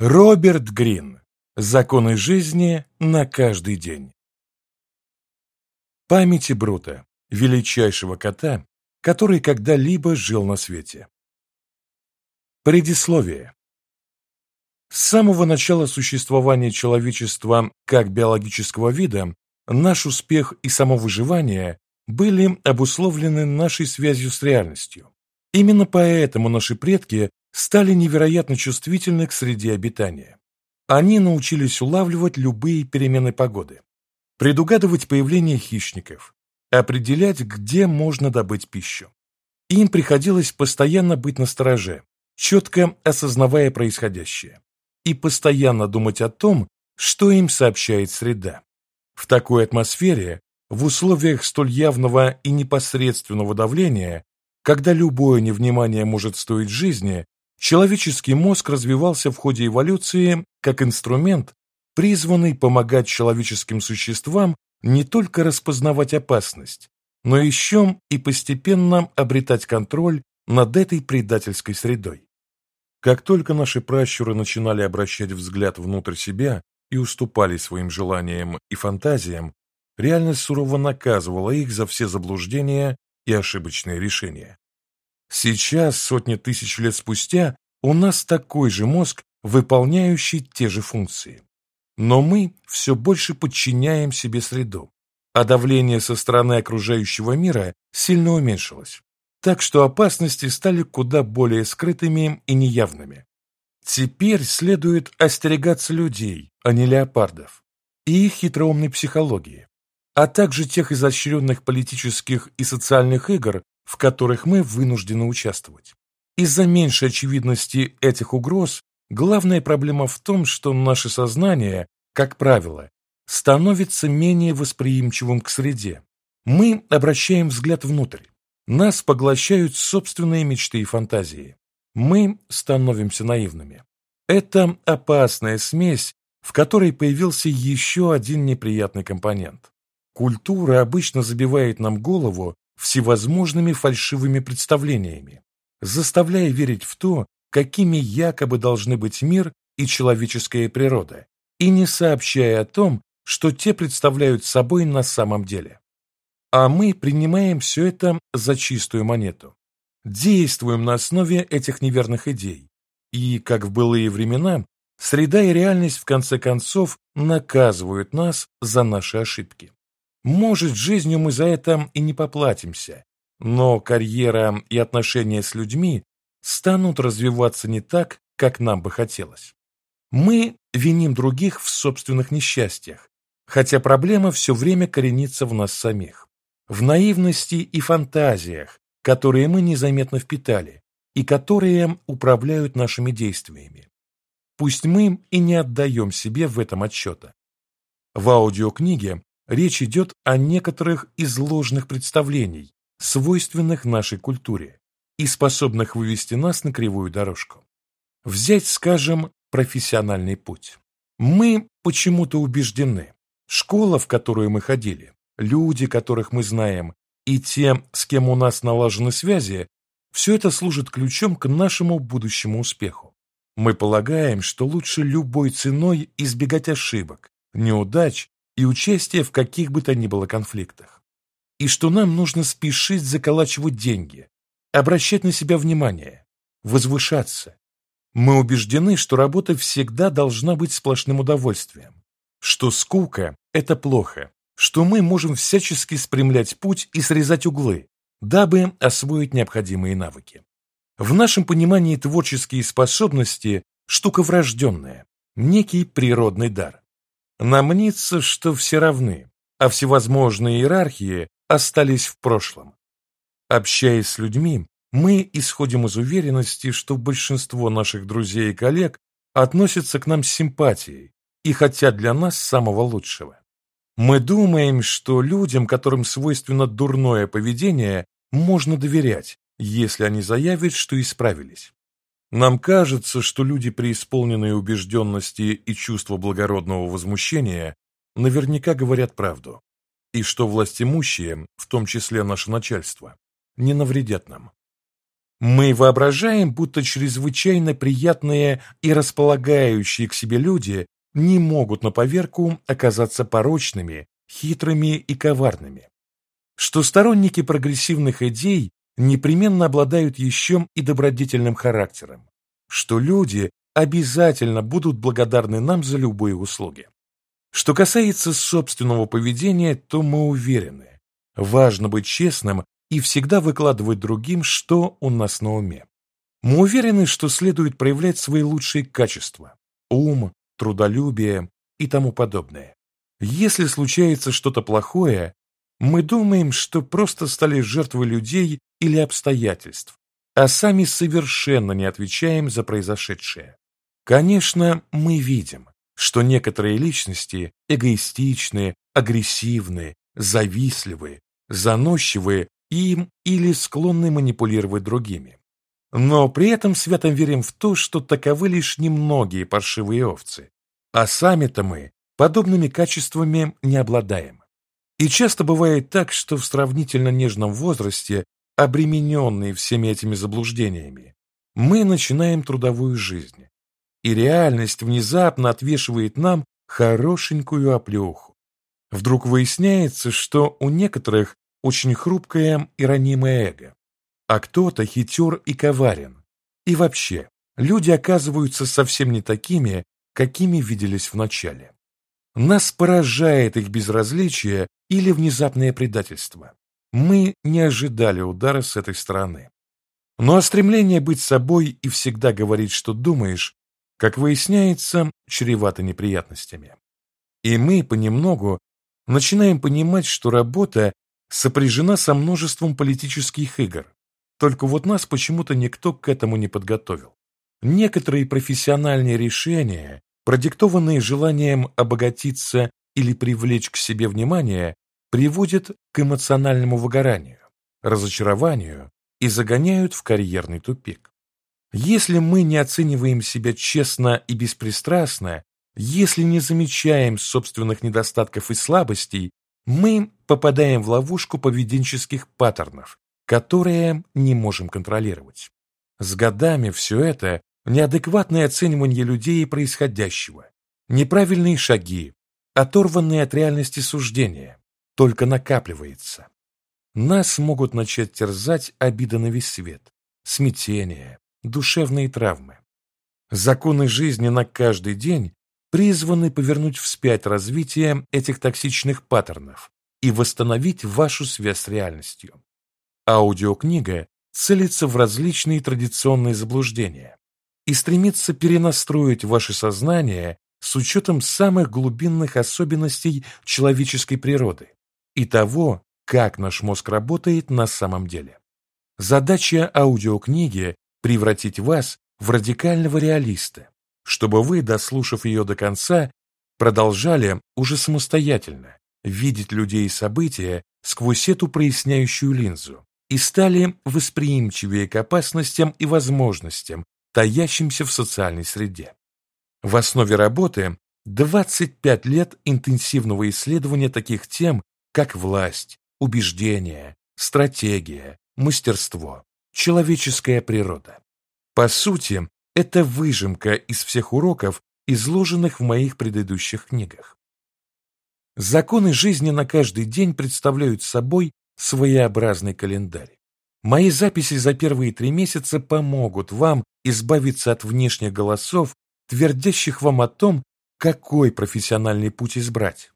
Роберт Грин. Законы жизни на каждый день. Памяти Брута, величайшего кота, который когда-либо жил на свете. Предисловие. С самого начала существования человечества как биологического вида наш успех и самовыживание были обусловлены нашей связью с реальностью. Именно поэтому наши предки стали невероятно чувствительны к среде обитания. Они научились улавливать любые перемены погоды, предугадывать появление хищников, определять, где можно добыть пищу. Им приходилось постоянно быть настороже, четко осознавая происходящее, и постоянно думать о том, что им сообщает среда. В такой атмосфере, в условиях столь явного и непосредственного давления, когда любое невнимание может стоить жизни, Человеческий мозг развивался в ходе эволюции как инструмент, призванный помогать человеческим существам не только распознавать опасность, но еще и постепенно обретать контроль над этой предательской средой. Как только наши пращуры начинали обращать взгляд внутрь себя и уступали своим желаниям и фантазиям, реальность сурово наказывала их за все заблуждения и ошибочные решения. Сейчас, сотни тысяч лет спустя, у нас такой же мозг, выполняющий те же функции. Но мы все больше подчиняем себе среду, а давление со стороны окружающего мира сильно уменьшилось, так что опасности стали куда более скрытыми и неявными. Теперь следует остерегаться людей, а не леопардов, и их хитроумной психологии, а также тех изощренных политических и социальных игр, в которых мы вынуждены участвовать. Из-за меньшей очевидности этих угроз главная проблема в том, что наше сознание, как правило, становится менее восприимчивым к среде. Мы обращаем взгляд внутрь. Нас поглощают собственные мечты и фантазии. Мы становимся наивными. Это опасная смесь, в которой появился еще один неприятный компонент. Культура обычно забивает нам голову всевозможными фальшивыми представлениями, заставляя верить в то, какими якобы должны быть мир и человеческая природа, и не сообщая о том, что те представляют собой на самом деле. А мы принимаем все это за чистую монету, действуем на основе этих неверных идей, и, как в былые времена, среда и реальность в конце концов наказывают нас за наши ошибки. Может, жизнью мы за это и не поплатимся, но карьера и отношения с людьми станут развиваться не так, как нам бы хотелось. Мы виним других в собственных несчастьях, хотя проблема все время коренится в нас самих, в наивности и фантазиях, которые мы незаметно впитали и которые управляют нашими действиями. Пусть мы и не отдаем себе в этом отчета. В аудиокниге речь идет о некоторых из ложных представлений, свойственных нашей культуре и способных вывести нас на кривую дорожку. Взять, скажем, профессиональный путь. Мы почему-то убеждены, школа, в которую мы ходили, люди, которых мы знаем, и те, с кем у нас налажены связи, все это служит ключом к нашему будущему успеху. Мы полагаем, что лучше любой ценой избегать ошибок, неудач и участия в каких бы то ни было конфликтах. И что нам нужно спешить заколачивать деньги, обращать на себя внимание, возвышаться. Мы убеждены, что работа всегда должна быть сплошным удовольствием, что скука – это плохо, что мы можем всячески спрямлять путь и срезать углы, дабы освоить необходимые навыки. В нашем понимании творческие способности – штука врожденная, некий природный дар. Нам что все равны, а всевозможные иерархии остались в прошлом. Общаясь с людьми, мы исходим из уверенности, что большинство наших друзей и коллег относятся к нам с симпатией и хотят для нас самого лучшего. Мы думаем, что людям, которым свойственно дурное поведение, можно доверять, если они заявят, что исправились. Нам кажется, что люди, преисполненные убежденности и чувства благородного возмущения, наверняка говорят правду, и что властимущие, в том числе наше начальство, не навредят нам. Мы воображаем, будто чрезвычайно приятные и располагающие к себе люди не могут на поверку оказаться порочными, хитрыми и коварными. Что сторонники прогрессивных идей непременно обладают еще и добродетельным характером, что люди обязательно будут благодарны нам за любые услуги. Что касается собственного поведения, то мы уверены, важно быть честным и всегда выкладывать другим, что у нас на уме. Мы уверены, что следует проявлять свои лучшие качества – ум, трудолюбие и тому подобное. Если случается что-то плохое, мы думаем, что просто стали жертвой людей или обстоятельств, а сами совершенно не отвечаем за произошедшее. Конечно, мы видим, что некоторые личности эгоистичны, агрессивны, завистливы, заносчивы и или склонны манипулировать другими. Но при этом свято верим в то, что таковы лишь немногие паршивые овцы, а сами-то мы подобными качествами не обладаем. И часто бывает так, что в сравнительно нежном возрасте обремененные всеми этими заблуждениями, мы начинаем трудовую жизнь, и реальность внезапно отвешивает нам хорошенькую оплеуху. Вдруг выясняется, что у некоторых очень хрупкое и ранимое эго, а кто-то хитер и коварен. И вообще, люди оказываются совсем не такими, какими виделись вначале. Нас поражает их безразличие или внезапное предательство. Мы не ожидали удара с этой стороны. Но а стремление быть собой и всегда говорить, что думаешь, как выясняется, чревато неприятностями. И мы понемногу начинаем понимать, что работа сопряжена со множеством политических игр. Только вот нас почему-то никто к этому не подготовил. Некоторые профессиональные решения, продиктованные желанием обогатиться или привлечь к себе внимание, приводят к эмоциональному выгоранию, разочарованию и загоняют в карьерный тупик. Если мы не оцениваем себя честно и беспристрастно, если не замечаем собственных недостатков и слабостей, мы попадаем в ловушку поведенческих паттернов, которые не можем контролировать. С годами все это неадекватное оценивание людей и происходящего, неправильные шаги, оторванные от реальности суждения, только накапливается. Нас могут начать терзать обида на весь свет, смятение, душевные травмы. Законы жизни на каждый день призваны повернуть вспять развитие этих токсичных паттернов и восстановить вашу связь с реальностью. Аудиокнига целится в различные традиционные заблуждения и стремится перенастроить ваше сознание с учетом самых глубинных особенностей человеческой природы и того, как наш мозг работает на самом деле. Задача аудиокниги – превратить вас в радикального реалиста, чтобы вы, дослушав ее до конца, продолжали уже самостоятельно видеть людей и события сквозь эту проясняющую линзу и стали восприимчивее к опасностям и возможностям, таящимся в социальной среде. В основе работы 25 лет интенсивного исследования таких тем, как власть, убеждения, стратегия, мастерство, человеческая природа. По сути, это выжимка из всех уроков, изложенных в моих предыдущих книгах. Законы жизни на каждый день представляют собой своеобразный календарь. Мои записи за первые три месяца помогут вам избавиться от внешних голосов, твердящих вам о том, какой профессиональный путь избрать.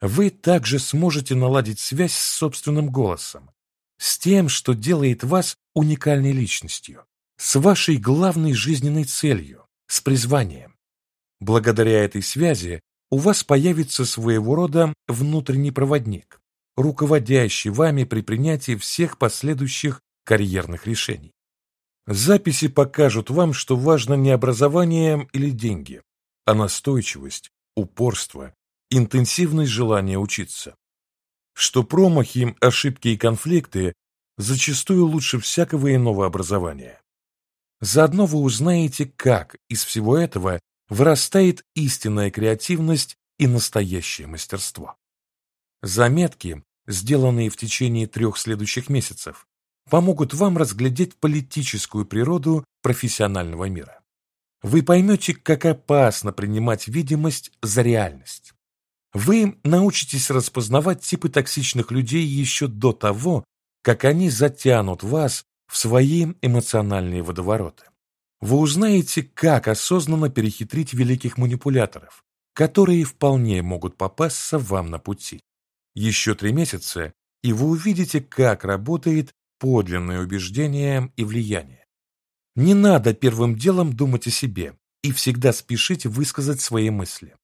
Вы также сможете наладить связь с собственным голосом, с тем, что делает вас уникальной личностью, с вашей главной жизненной целью, с призванием. Благодаря этой связи у вас появится своего рода внутренний проводник, руководящий вами при принятии всех последующих карьерных решений. Записи покажут вам, что важно не образование или деньги, а настойчивость, упорство, интенсивность желания учиться. Что промахи, ошибки и конфликты зачастую лучше всякого иного образования. Заодно вы узнаете, как из всего этого вырастает истинная креативность и настоящее мастерство. Заметки, сделанные в течение трех следующих месяцев, помогут вам разглядеть политическую природу профессионального мира. Вы поймете, как опасно принимать видимость за реальность. Вы научитесь распознавать типы токсичных людей еще до того, как они затянут вас в свои эмоциональные водовороты. Вы узнаете, как осознанно перехитрить великих манипуляторов, которые вполне могут попасться вам на пути. Еще три месяца, и вы увидите, как работает подлинное убеждение и влияние. Не надо первым делом думать о себе и всегда спешить высказать свои мысли.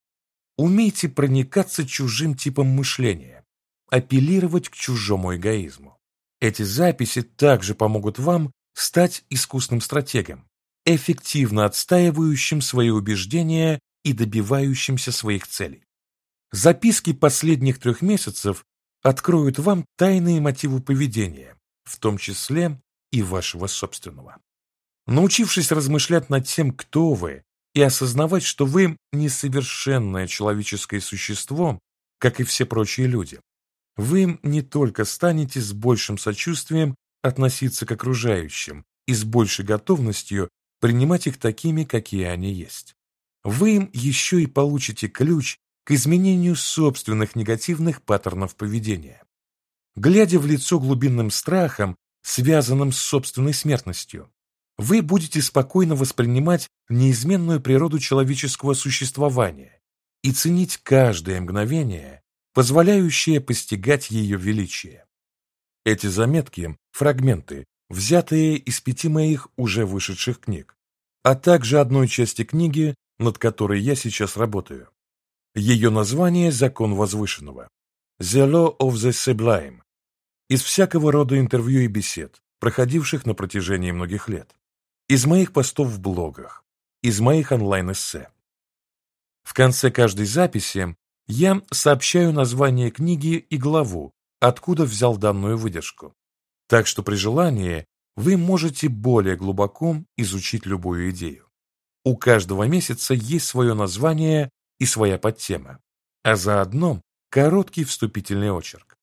Умейте проникаться чужим типом мышления, апеллировать к чужому эгоизму. Эти записи также помогут вам стать искусным стратегом, эффективно отстаивающим свои убеждения и добивающимся своих целей. Записки последних трех месяцев откроют вам тайные мотивы поведения, в том числе и вашего собственного. Научившись размышлять над тем, кто вы, и осознавать, что вы несовершенное человеческое существо, как и все прочие люди, вы не только станете с большим сочувствием относиться к окружающим и с большей готовностью принимать их такими, какие они есть. Вы еще и получите ключ к изменению собственных негативных паттернов поведения. Глядя в лицо глубинным страхом, связанным с собственной смертностью, вы будете спокойно воспринимать неизменную природу человеческого существования и ценить каждое мгновение, позволяющее постигать ее величие. Эти заметки – фрагменты, взятые из пяти моих уже вышедших книг, а также одной части книги, над которой я сейчас работаю. Ее название «Закон возвышенного» «The Law of the Sublime» из всякого рода интервью и бесед, проходивших на протяжении многих лет, из моих постов в блогах, из моих онлайн-эссе. В конце каждой записи я сообщаю название книги и главу, откуда взял данную выдержку. Так что при желании вы можете более глубоко изучить любую идею. У каждого месяца есть свое название и своя подтема, а заодно короткий вступительный очерк.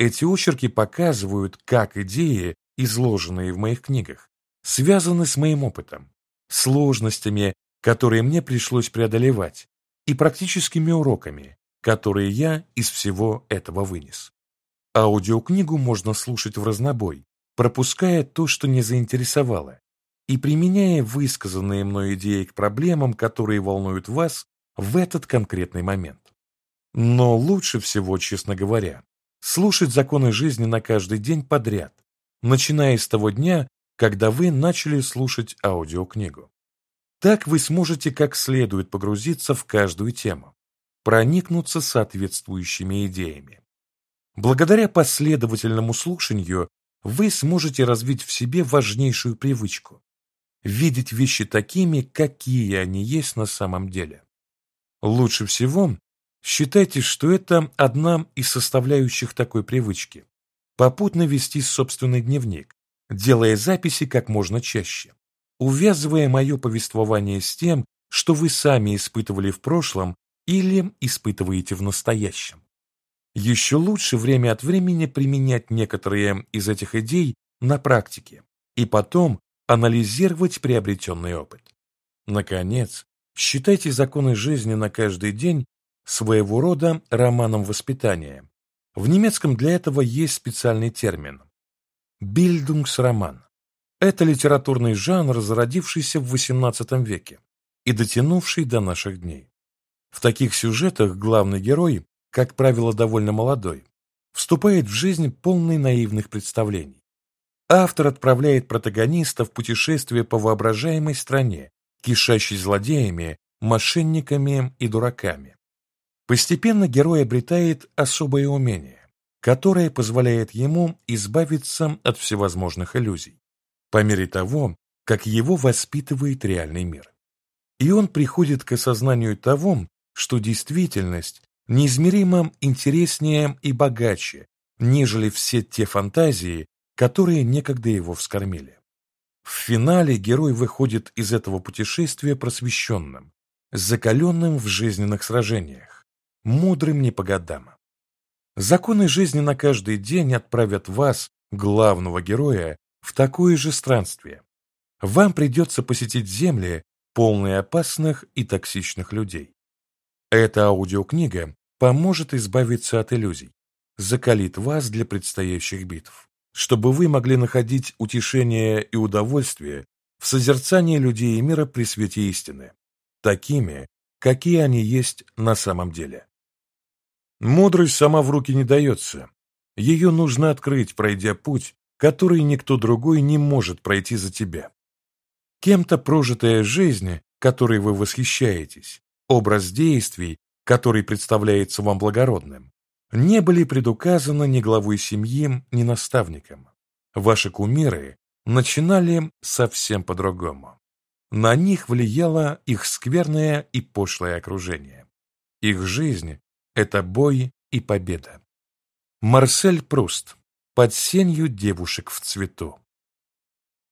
Эти очерки показывают, как идеи, изложенные в моих книгах, связаны с моим опытом, сложностями, которые мне пришлось преодолевать, и практическими уроками, которые я из всего этого вынес. Аудиокнигу можно слушать в разнобой, пропуская то, что не заинтересовало, и применяя высказанные мной идеи к проблемам, которые волнуют вас в этот конкретный момент. Но лучше всего, честно говоря, слушать законы жизни на каждый день подряд, начиная с того дня, когда вы начали слушать аудиокнигу. Так вы сможете как следует погрузиться в каждую тему, проникнуться соответствующими идеями. Благодаря последовательному слушанию вы сможете развить в себе важнейшую привычку – видеть вещи такими, какие они есть на самом деле. Лучше всего считайте, что это одна из составляющих такой привычки – попутно вести собственный дневник, делая записи как можно чаще, увязывая мое повествование с тем, что вы сами испытывали в прошлом или испытываете в настоящем. Еще лучше время от времени применять некоторые из этих идей на практике и потом анализировать приобретенный опыт. Наконец, считайте законы жизни на каждый день своего рода романом воспитания. В немецком для этого есть специальный термин – бильдунгсроман. Это литературный жанр, зародившийся в XVIII веке и дотянувший до наших дней. В таких сюжетах главный герой, как правило, довольно молодой, вступает в жизнь полный наивных представлений. Автор отправляет протагониста в путешествие по воображаемой стране, кишащей злодеями, мошенниками и дураками. Постепенно герой обретает особое умение, которое позволяет ему избавиться от всевозможных иллюзий, по мере того, как его воспитывает реальный мир. И он приходит к осознанию того, что действительность неизмеримо интереснее и богаче, нежели все те фантазии, которые некогда его вскормили. В финале герой выходит из этого путешествия просвещенным, закаленным в жизненных сражениях, мудрым не по годам. Законы жизни на каждый день отправят вас, главного героя, в такое же странствие. Вам придется посетить земли, полные опасных и токсичных людей. Эта аудиокнига поможет избавиться от иллюзий, закалит вас для предстоящих битв, чтобы вы могли находить утешение и удовольствие в созерцании людей и мира при свете истины, такими, какие они есть на самом деле. Мудрость сама в руки не дается. Ее нужно открыть, пройдя путь, который никто другой не может пройти за тебя. Кем-то прожитая жизнь, которой вы восхищаетесь, образ действий, который представляется вам благородным, не были предуказаны ни главой семьи, ни наставником. Ваши кумиры начинали совсем по-другому. На них влияло их скверное и пошлое окружение. Их жизнь – это бой и победа. Марсель Пруст. Под сенью девушек в цвету.